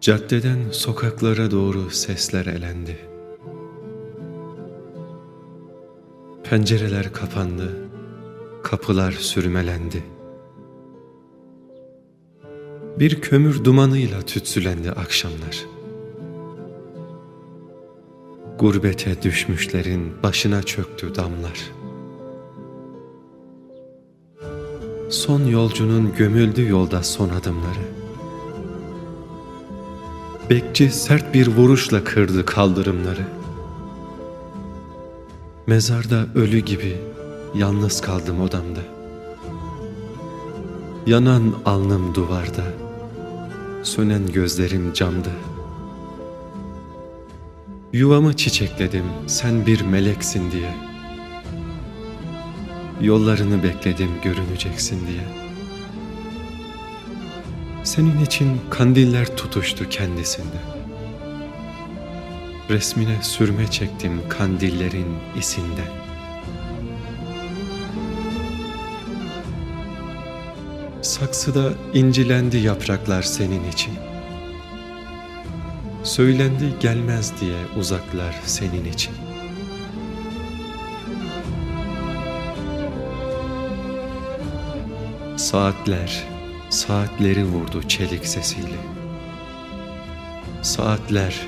Caddeden sokaklara doğru sesler elendi. Pencereler kapandı, kapılar sürmelendi. Bir kömür dumanıyla tütsülendi akşamlar. Gurbete düşmüşlerin başına çöktü damlar. Son yolcunun gömüldü yolda son adımları. Bekçi sert bir vuruşla kırdı kaldırımları. Mezarda ölü gibi yalnız kaldım odamda. Yanan alnım duvarda, sönen gözlerim camda. Yuvamı çiçekledim sen bir meleksin diye. Yollarını bekledim görüneceksin diye. Senin için kandiller tutuştu kendisinde. Resmine sürme çektim kandillerin isinden. Saksıda incilendi yapraklar senin için. Söylendi gelmez diye uzaklar senin için. Saatler saatleri vurdu çelik sesiyle. Saatler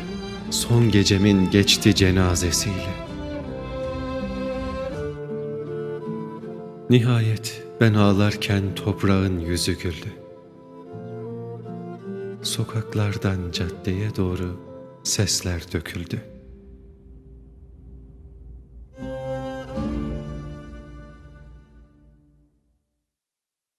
son gecemin geçti cenazesiyle. Nihayet ben ağlarken toprağın yüzü güldü. Sokaklardan caddeye doğru sesler döküldü.